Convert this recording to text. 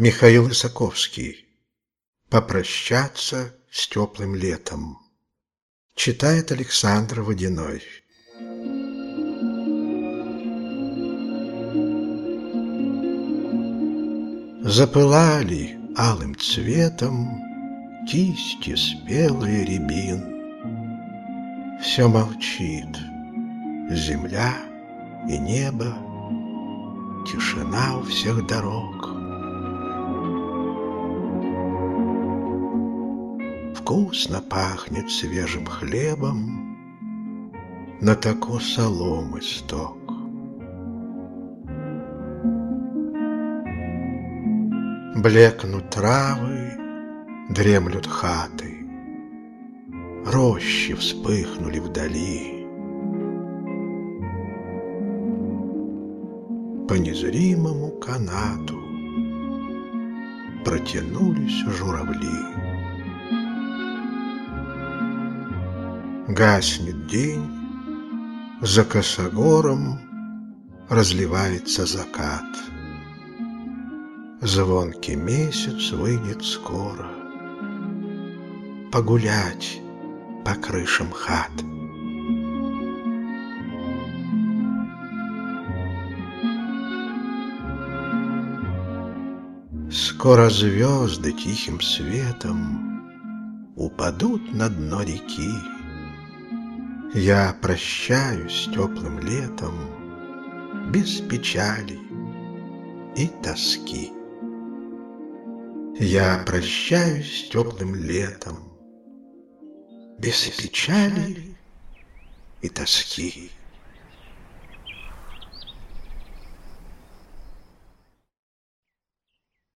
Михаил Исаковский. Попрощаться с теплым летом. Читает Александр Водяной. Запылали алым цветом Кисти спелые рябин. Все молчит, земля и небо, Тишина у всех дорог. Вкусно пахнет свежим хлебом На тако соломы сток. Блекнут травы, дремлют хаты, Рощи вспыхнули вдали. По незримому канату Протянулись журавли. Гаснет день, за косогором Разливается закат — Звонкий месяц выйдет скоро Погулять по крышам хат. Скоро звезды тихим светом Упадут на дно реки. Я прощаюсь с теплым летом Без печали и тоски. Я прощаюсь с теплым летом, Без печали и тоски.